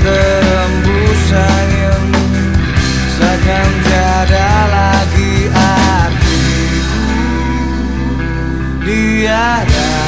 terembus angin Seakan tiada lagi artiku Di hadamu